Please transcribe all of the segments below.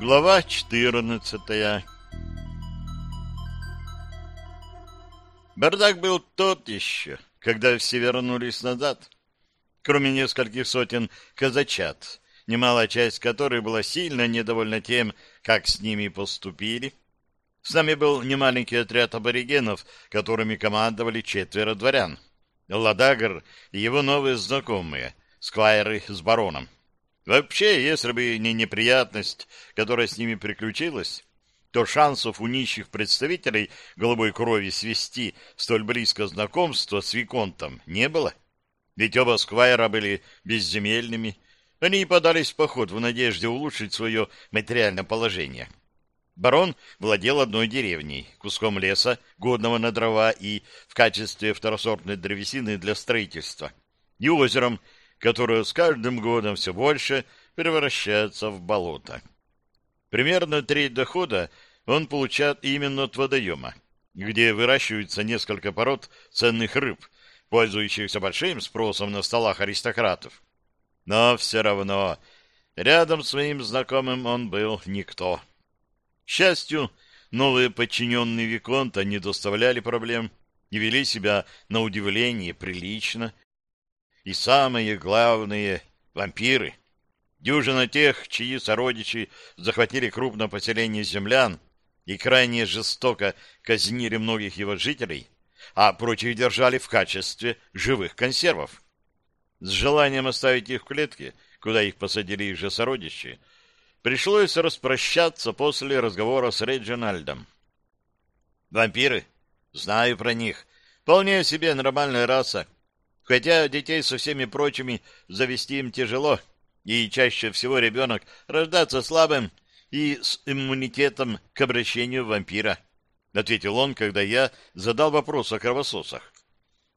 Глава четырнадцатая Бардак был тот еще, когда все вернулись назад. Кроме нескольких сотен казачат, немалая часть которой была сильно недовольна тем, как с ними поступили. С нами был немаленький отряд аборигенов, которыми командовали четверо дворян. Ладагар и его новые знакомые, сквайры с бароном. Вообще, если бы не неприятность, которая с ними приключилась, то шансов у нищих представителей голубой крови свести столь близко знакомство с Виконтом не было. Ведь оба сквайра были безземельными, они и подались в поход в надежде улучшить свое материальное положение. Барон владел одной деревней, куском леса, годного на дрова и в качестве второсортной древесины для строительства, и озером, которое с каждым годом все больше превращается в болото. Примерно треть дохода он получает именно от водоема, где выращиваются несколько пород ценных рыб, пользующихся большим спросом на столах аристократов. Но все равно рядом с своим знакомым он был никто. К счастью, новые подчиненные Виконта не доставляли проблем и вели себя на удивление прилично, и самые главные — вампиры. Дюжина тех, чьи сородичи захватили крупное поселение землян и крайне жестоко казнили многих его жителей, а прочих держали в качестве живых консервов. С желанием оставить их в клетке, куда их посадили их же сородичи, пришлось распрощаться после разговора с Реджинальдом. Вампиры? Знаю про них. Вполне себе нормальная раса, Хотя детей со всеми прочими завести им тяжело, и чаще всего ребенок рождается слабым и с иммунитетом к обращению вампира, — ответил он, когда я задал вопрос о кровососах.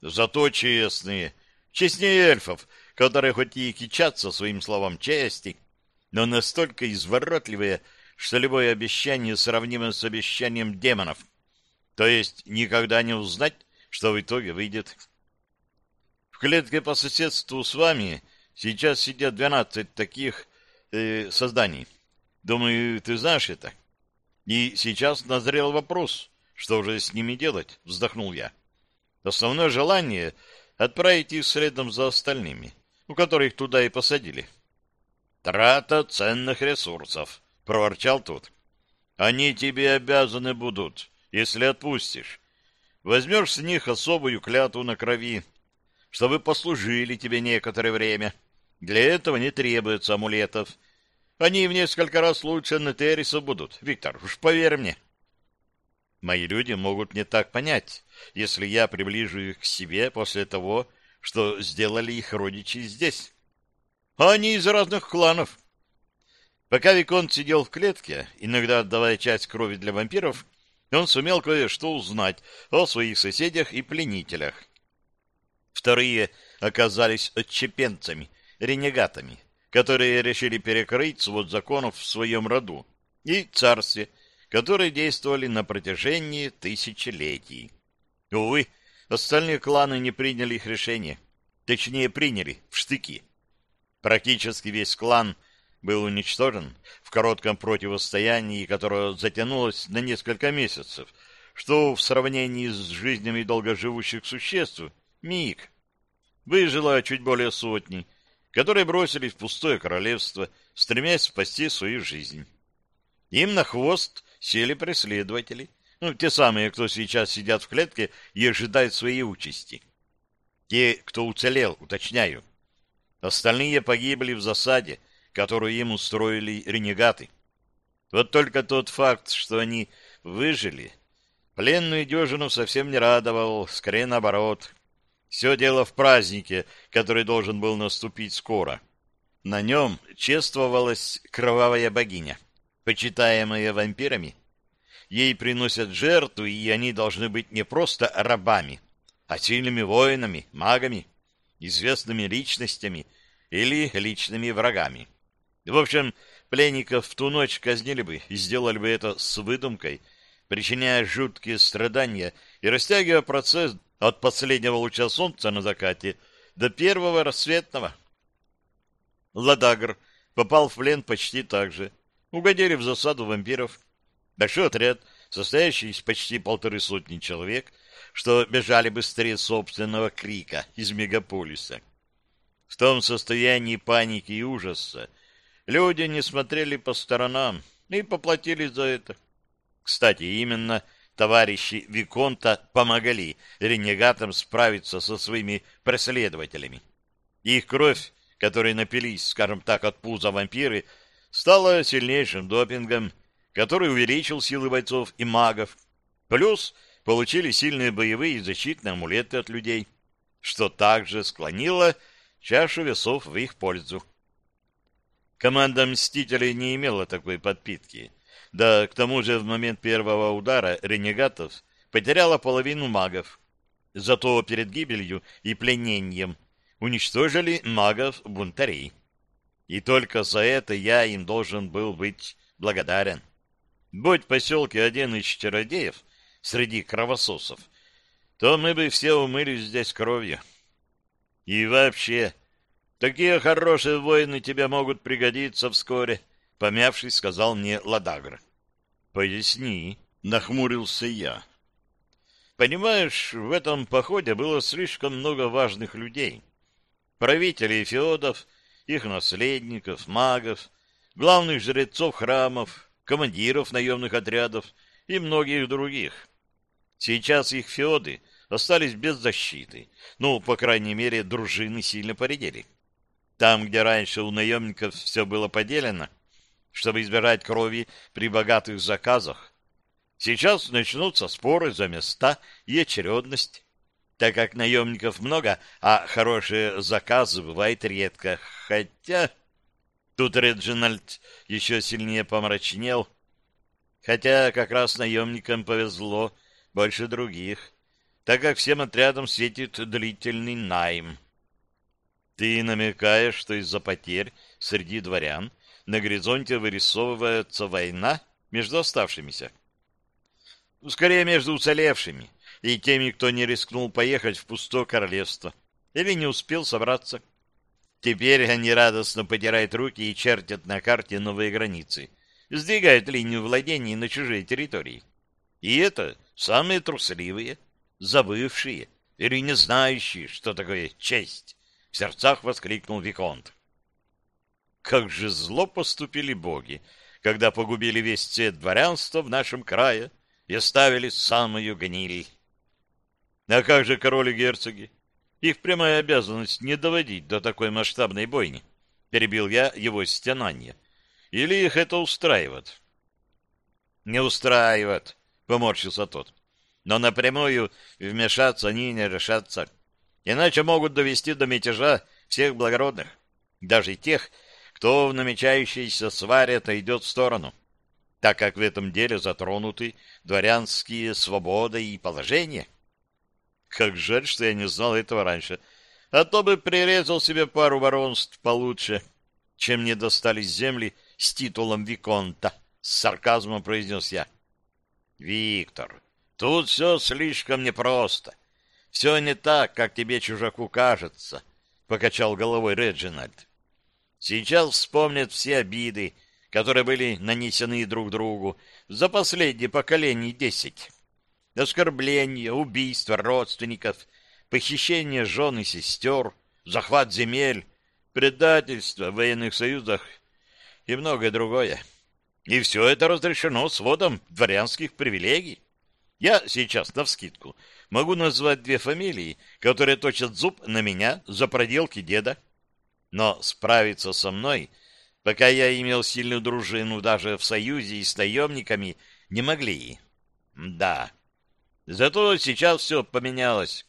Зато честные, честнее эльфов, которые хоть и кичатся своим словом чести, но настолько изворотливые, что любое обещание сравнимо с обещанием демонов. То есть никогда не узнать, что в итоге выйдет. В клетке по соседству с вами сейчас сидят двенадцать таких э, созданий. Думаю, ты знаешь это. И сейчас назрел вопрос, что же с ними делать, вздохнул я. Основное желание — отправить их следом за остальными, у которых туда и посадили. Трата ценных ресурсов, — проворчал тот. Они тебе обязаны будут, если отпустишь. Возьмешь с них особую клятву на крови, чтобы послужили тебе некоторое время. Для этого не требуется амулетов. Они в несколько раз лучше Нетериса будут. Виктор, уж поверь мне. Мои люди могут не так понять, если я приближу их к себе после того, что сделали их родичи здесь. А они из разных кланов. Пока Виконт сидел в клетке, иногда отдавая часть крови для вампиров, он сумел кое-что узнать о своих соседях и пленителях. Вторые оказались отчепенцами, ренегатами, которые решили перекрыть свод законов в своем роду, и царстве, которые действовали на протяжении тысячелетий. Увы, остальные кланы не приняли их решение, точнее приняли в штыки. Практически весь клан был уничтожен в коротком противостоянии, которое затянулось на несколько месяцев, что в сравнении с жизнями долгоживущих существ Миг. Выжило чуть более сотни, которые бросились в пустое королевство, стремясь спасти свою жизнь. Им на хвост сели преследователи, ну, те самые, кто сейчас сидят в клетке и ожидают своей участи. Те, кто уцелел, уточняю. Остальные погибли в засаде, которую им устроили ренегаты. Вот только тот факт, что они выжили, пленную дюжину совсем не радовал, скорее наоборот. Все дело в празднике, который должен был наступить скоро. На нем чествовалась кровавая богиня, почитаемая вампирами. Ей приносят жертву, и они должны быть не просто рабами, а сильными воинами, магами, известными личностями или личными врагами. В общем, пленников в ту ночь казнили бы и сделали бы это с выдумкой, причиняя жуткие страдания и растягивая процесс от последнего луча солнца на закате до первого рассветного. Ладагр попал в плен почти так же. Угодили в засаду вампиров. Большой отряд, состоящий из почти полторы сотни человек, что бежали быстрее собственного крика из мегаполиса. В том состоянии паники и ужаса люди не смотрели по сторонам и поплатились за это. Кстати, именно товарищи Виконта помогали ренегатам справиться со своими преследователями. Их кровь, которой напились, скажем так, от пуза вампиры, стала сильнейшим допингом, который увеличил силы бойцов и магов, плюс получили сильные боевые и защитные амулеты от людей, что также склонило чашу весов в их пользу. Команда «Мстителей» не имела такой подпитки, да, к тому же в момент первого удара ренегатов потеряла половину магов. Зато перед гибелью и пленением уничтожили магов-бунтарей. И только за это я им должен был быть благодарен. Будь в поселке один из чародеев среди кровососов, то мы бы все умылись здесь кровью. И вообще, такие хорошие воины тебе могут пригодиться вскоре, — помявшись, сказал мне Ладагр. Поясни, нахмурился я. Понимаешь, в этом походе было слишком много важных людей. Правителей феодов, их наследников, магов, главных жрецов храмов, командиров наемных отрядов и многих других. Сейчас их феоды остались без защиты. Ну, по крайней мере, дружины сильно поредели. Там, где раньше у наемников все было поделено, чтобы избежать крови при богатых заказах. Сейчас начнутся споры за места и очередность, так как наемников много, а хорошие заказы бывает редко. Хотя... Тут Реджинальд еще сильнее помрачнел. Хотя как раз наемникам повезло больше других, так как всем отрядам светит длительный найм. Ты намекаешь, что из-за потерь среди дворян на горизонте вырисовывается война между оставшимися. Скорее, между уцелевшими и теми, кто не рискнул поехать в пустое королевство или не успел собраться. Теперь они радостно потирают руки и чертят на карте новые границы, сдвигают линию владений на чужие территории. И это самые трусливые, забывшие или не знающие, что такое честь, в сердцах воскликнул Виконт. Как же зло поступили боги, когда погубили весь цвет дворянства в нашем крае и оставили самую гниль. А как же короли и герцоги? Их прямая обязанность не доводить до такой масштабной бойни. Перебил я его стенание. Или их это устраивает? Не устраивает, поморщился тот. Но напрямую вмешаться они не решатся. Иначе могут довести до мятежа всех благородных, даже тех, кто в намечающейся сваре отойдет в сторону, так как в этом деле затронуты дворянские свободы и положения. Как жаль, что я не знал этого раньше, а то бы прирезал себе пару воронств получше, чем мне достались земли с титулом Виконта, с сарказмом произнес я. Виктор, тут все слишком непросто. Все не так, как тебе, чужаку, кажется, — покачал головой Реджинальд. Сейчас вспомнят все обиды, которые были нанесены друг другу за последние поколения десять. Оскорбления, убийства родственников, похищение жен и сестер, захват земель, предательство в военных союзах и многое другое. И все это разрешено сводом дворянских привилегий. Я сейчас, навскидку, могу назвать две фамилии, которые точат зуб на меня за проделки деда но справиться со мной, пока я имел сильную дружину даже в союзе и с наемниками, не могли. Да. Зато сейчас все поменялось.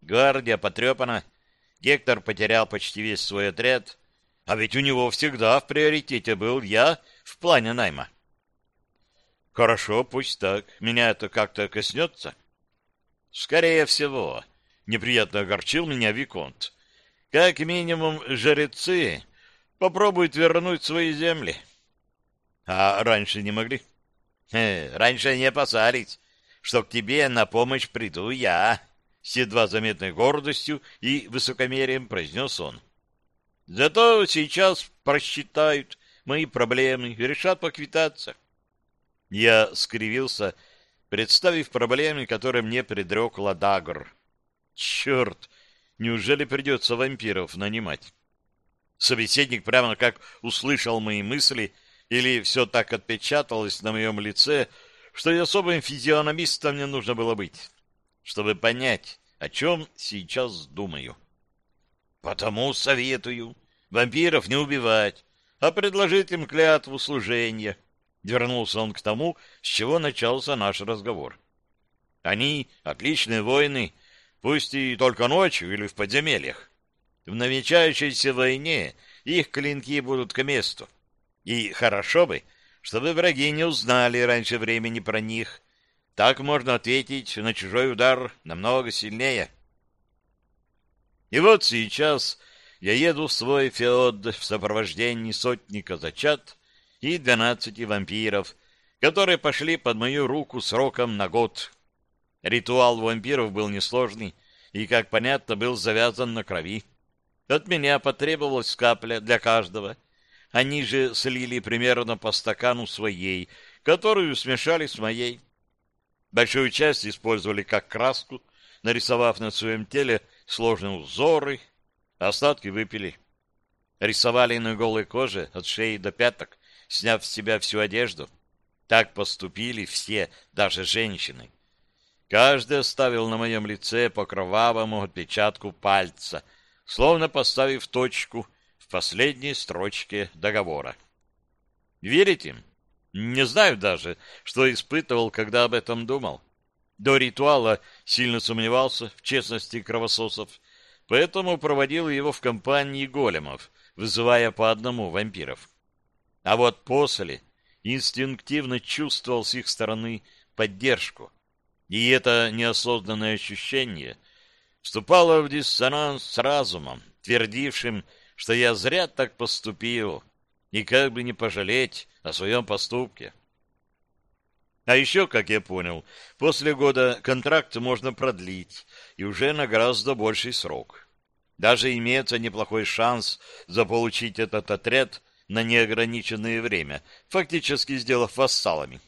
Гвардия потрепана, Гектор потерял почти весь свой отряд, а ведь у него всегда в приоритете был я в плане найма. Хорошо, пусть так. Меня это как-то коснется? Скорее всего. Неприятно огорчил меня Виконт. Как минимум, жрецы попробуют вернуть свои земли. А раньше не могли? Э, раньше не опасались, что к тебе на помощь приду я. с едва заметной гордостью и высокомерием произнес он. Зато сейчас просчитают мои проблемы и решат поквитаться. Я скривился, представив проблемы, которые мне предрек Ладагр. Черт, неужели придется вампиров нанимать? Собеседник прямо как услышал мои мысли или все так отпечаталось на моем лице, что и особым физиономистом мне нужно было быть, чтобы понять, о чем сейчас думаю. Потому советую вампиров не убивать, а предложить им клятву служения. Вернулся он к тому, с чего начался наш разговор. Они отличные воины, пусть и только ночью или в подземельях. В намечающейся войне их клинки будут к месту. И хорошо бы, чтобы враги не узнали раньше времени про них. Так можно ответить на чужой удар намного сильнее. И вот сейчас я еду в свой феод в сопровождении сотни казачат и двенадцати вампиров, которые пошли под мою руку сроком на год. Ритуал вампиров был несложный и, как понятно, был завязан на крови. От меня потребовалась капля для каждого. Они же слили примерно по стакану своей, которую смешали с моей. Большую часть использовали как краску, нарисовав на своем теле сложные узоры, остатки выпили. Рисовали на голой коже от шеи до пяток, сняв с себя всю одежду. Так поступили все, даже женщины. Каждый оставил на моем лице по кровавому отпечатку пальца — словно поставив точку в последней строчке договора. Верите? Не знаю даже, что испытывал, когда об этом думал. До ритуала сильно сомневался в честности кровососов, поэтому проводил его в компании големов, вызывая по одному вампиров. А вот после инстинктивно чувствовал с их стороны поддержку. И это неосознанное ощущение вступала в диссонанс с разумом, твердившим, что я зря так поступил, и как бы не пожалеть о своем поступке. А еще, как я понял, после года контракт можно продлить, и уже на гораздо больший срок. Даже имеется неплохой шанс заполучить этот отряд на неограниченное время, фактически сделав вассалами.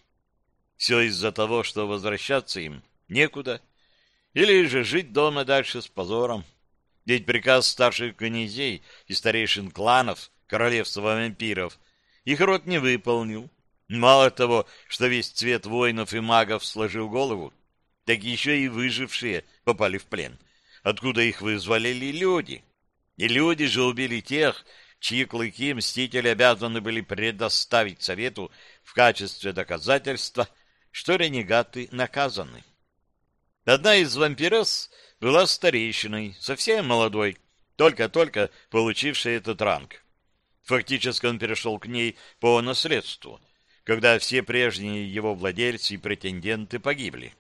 Все из-за того, что возвращаться им некуда, или же жить дома дальше с позором. Ведь приказ старших князей и старейшин кланов королевства вампиров их род не выполнил. Мало того, что весь цвет воинов и магов сложил голову, так еще и выжившие попали в плен, откуда их вызволили люди. И люди же убили тех, чьи клыки мстители обязаны были предоставить совету в качестве доказательства, что ренегаты наказаны. Одна из вампирес была старейшиной, совсем молодой, только-только получившей этот ранг. Фактически он перешел к ней по наследству, когда все прежние его владельцы и претенденты погибли.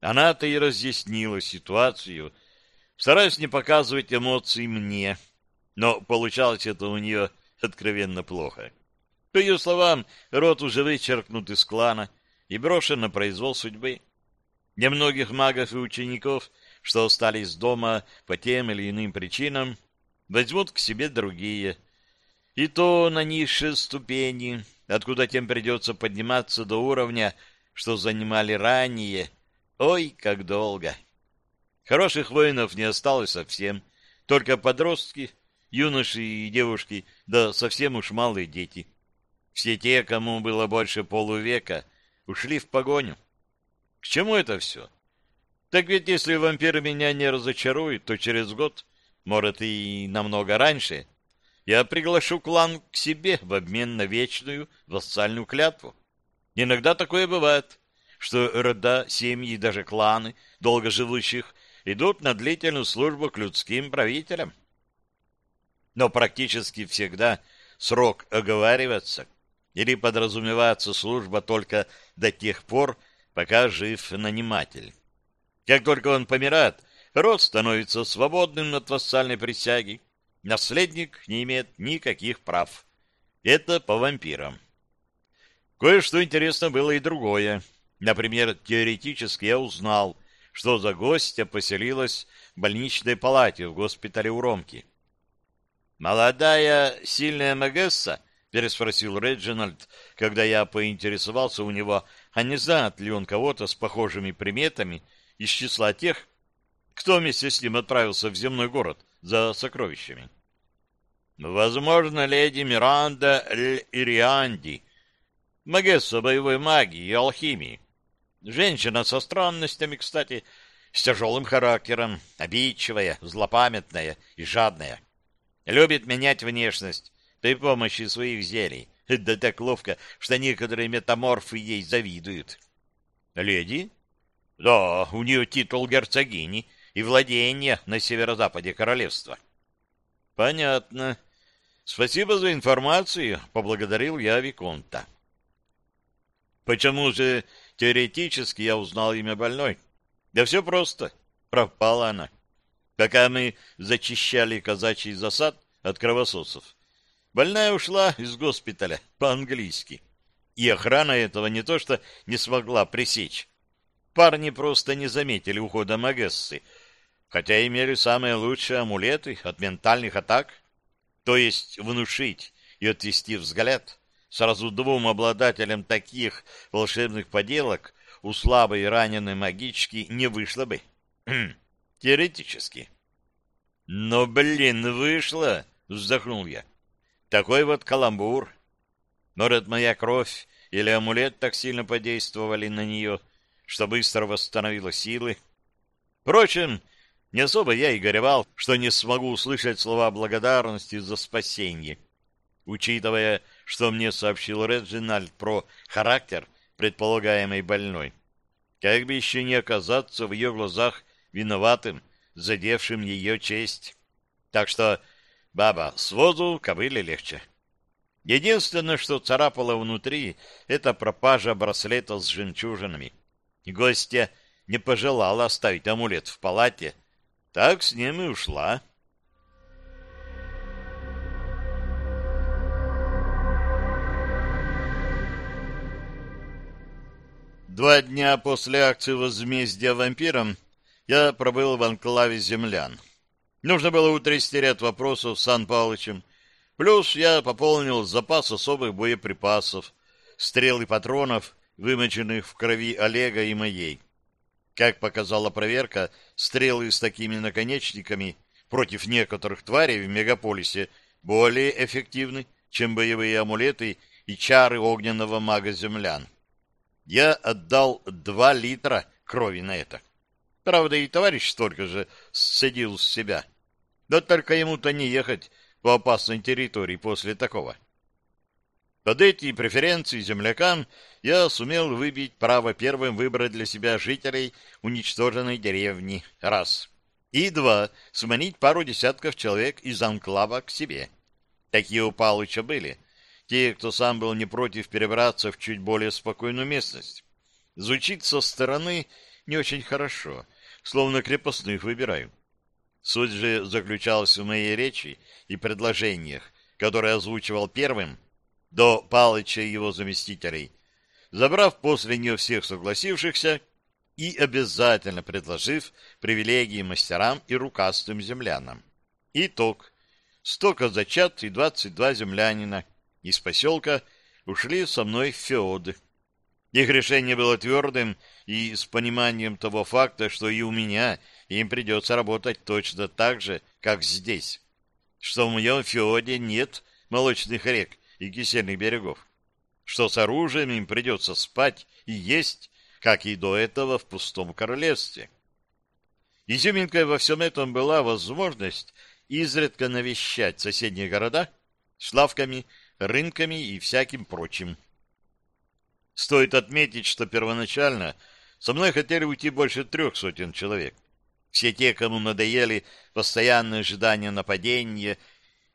Она-то и разъяснила ситуацию, стараясь не показывать эмоций мне, но получалось это у нее откровенно плохо. По ее словам, род уже вычеркнут из клана и брошен на произвол судьбы. Немногих магов и учеников, что остались дома по тем или иным причинам, возьмут к себе другие. И то на низшие ступени, откуда тем придется подниматься до уровня, что занимали ранее. Ой, как долго! Хороших воинов не осталось совсем, только подростки, юноши и девушки, да совсем уж малые дети. Все те, кому было больше полувека, ушли в погоню. К чему это все? Так ведь если вампиры меня не разочаруют, то через год, может и намного раньше, я приглашу клан к себе в обмен на вечную вассальную клятву. Иногда такое бывает, что рода, семьи и даже кланы долгоживущих идут на длительную службу к людским правителям. Но практически всегда срок оговаривается или подразумевается служба только до тех пор, пока жив наниматель. Как только он помирает, род становится свободным от вассальной присяги. Наследник не имеет никаких прав. Это по вампирам. Кое-что интересно было и другое. Например, теоретически я узнал, что за гостья поселилась в больничной палате в госпитале у Ромки. «Молодая, сильная Магесса?» — переспросил Реджинальд, когда я поинтересовался у него, а не знает ли он кого-то с похожими приметами из числа тех, кто вместе с ним отправился в земной город за сокровищами. Возможно, леди Миранда Ирианди, Магесса боевой магии и алхимии. Женщина со странностями, кстати, с тяжелым характером, обидчивая, злопамятная и жадная. Любит менять внешность при помощи своих зелий. Да так ловко, что некоторые метаморфы ей завидуют. Леди? Да, у нее титул герцогини и владение на северо-западе королевства. Понятно. Спасибо за информацию, поблагодарил я Виконта. Почему же теоретически я узнал имя больной? Да все просто. Пропала она. Пока мы зачищали казачий засад от кровососов, больная ушла из госпиталя по-английски. И охрана этого не то что не смогла пресечь. Парни просто не заметили ухода Магессы, хотя имели самые лучшие амулеты от ментальных атак, то есть внушить и отвести взгляд. Сразу двум обладателям таких волшебных поделок у слабой раненой магички не вышло бы. Теоретически. Но, блин, вышло, вздохнул я. Такой вот каламбур. Может, моя кровь или амулет так сильно подействовали на нее, что быстро восстановила силы. Впрочем, не особо я и горевал, что не смогу услышать слова благодарности за спасение. Учитывая, что мне сообщил Реджинальд про характер предполагаемой больной. Как бы еще не оказаться в ее глазах виноватым, задевшим ее честь. Так что, баба, с возу кобыле легче. Единственное, что царапало внутри, это пропажа браслета с жемчужинами. Гостья не пожелала оставить амулет в палате, так с ним и ушла. Два дня после акции возмездия вампирам я пробыл в анклаве землян. Нужно было утрясти ряд вопросов с Сан Павловичем. Плюс я пополнил запас особых боеприпасов, стрел и патронов, вымоченных в крови Олега и моей. Как показала проверка, стрелы с такими наконечниками против некоторых тварей в мегаполисе более эффективны, чем боевые амулеты и чары огненного мага землян. Я отдал два литра крови на это. Правда, и товарищ столько же сцедил с себя. Да только ему-то не ехать по опасной территории после такого. Под эти преференции землякам я сумел выбить право первым выбрать для себя жителей уничтоженной деревни. Раз. И два. Сманить пару десятков человек из анклава к себе. Такие у Палыча были. Те, кто сам был не против перебраться в чуть более спокойную местность. Звучит со стороны не очень хорошо, словно крепостных выбираю. Суть же заключалась в моей речи и предложениях, которые озвучивал первым, до Палыча и его заместителей, забрав после нее всех согласившихся и обязательно предложив привилегии мастерам и рукастым землянам. Итог. Сто казачат и двадцать два землянина из поселка ушли со мной в феоды. Их решение было твердым и с пониманием того факта, что и у меня им придется работать точно так же, как здесь, что в моем феоде нет молочных рек и кисельных берегов, что с оружием им придется спать и есть, как и до этого в пустом королевстве. Изюминкой во всем этом была возможность изредка навещать соседние города с лавками, рынками и всяким прочим. Стоит отметить, что первоначально со мной хотели уйти больше трех сотен человек. Все те, кому надоели постоянное ожидание нападения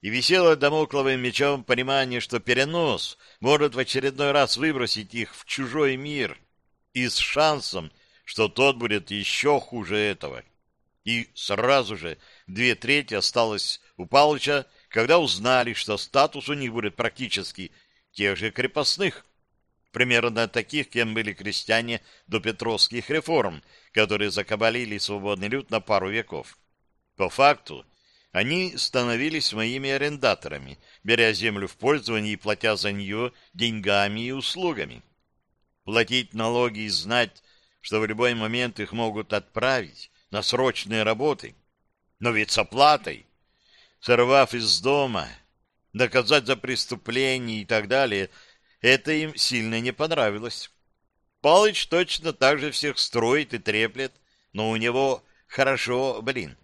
и висело домокловым мечом понимание, что перенос может в очередной раз выбросить их в чужой мир и с шансом, что тот будет еще хуже этого. И сразу же две трети осталось у Палыча, когда узнали, что статус у них будет практически тех же крепостных. Примерно таких, кем были крестьяне до петровских реформ, которые закабалили свободный люд на пару веков. По факту, они становились моими арендаторами, беря землю в пользование и платя за нее деньгами и услугами. Платить налоги и знать, что в любой момент их могут отправить на срочные работы. Но ведь с оплатой, сорвав из дома, доказать за преступление и так далее, это им сильно не понравилось. Палыч точно так же всех строит и треплет, но у него хорошо, блин,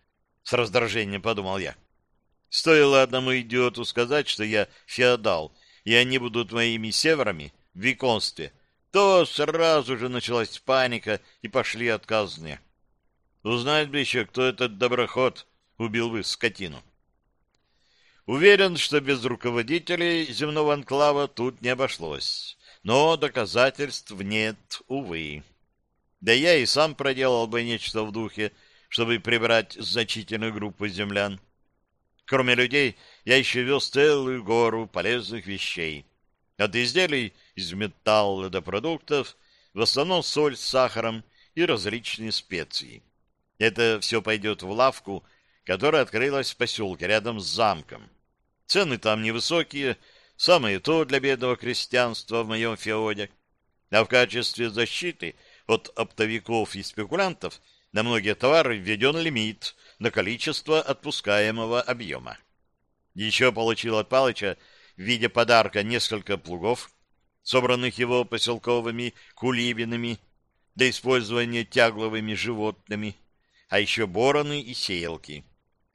с раздражением подумал я. Стоило одному идиоту сказать, что я феодал, и они будут моими северами в виконстве, то сразу же началась паника, и пошли отказные. Узнать бы еще, кто этот доброход убил бы скотину. Уверен, что без руководителей земного анклава тут не обошлось. Но доказательств нет, увы. Да я и сам проделал бы нечто в духе, чтобы прибрать значительную группу землян. Кроме людей, я еще вез целую гору полезных вещей. От изделий из металла до продуктов, в основном соль с сахаром и различные специи. Это все пойдет в лавку, которая открылась в поселке рядом с замком. Цены там невысокие, самое то для бедного крестьянства в моем феоде. А в качестве защиты от оптовиков и спекулянтов – на многие товары введен лимит на количество отпускаемого объема. Еще получил от Палыча в виде подарка несколько плугов, собранных его поселковыми кулибинами для использования тягловыми животными, а еще бороны и сеялки.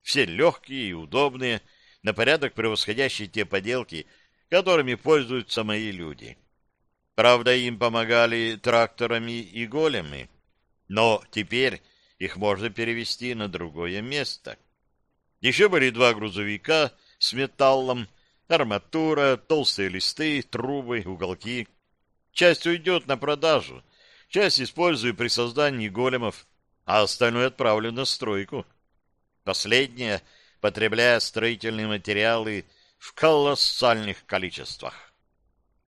Все легкие и удобные, на порядок превосходящие те поделки, которыми пользуются мои люди. Правда, им помогали тракторами и големы, но теперь их можно перевести на другое место. Еще были два грузовика с металлом, арматура, толстые листы, трубы, уголки. Часть уйдет на продажу, часть использую при создании големов, а остальное отправлю на стройку. Последнее, потребляя строительные материалы в колоссальных количествах.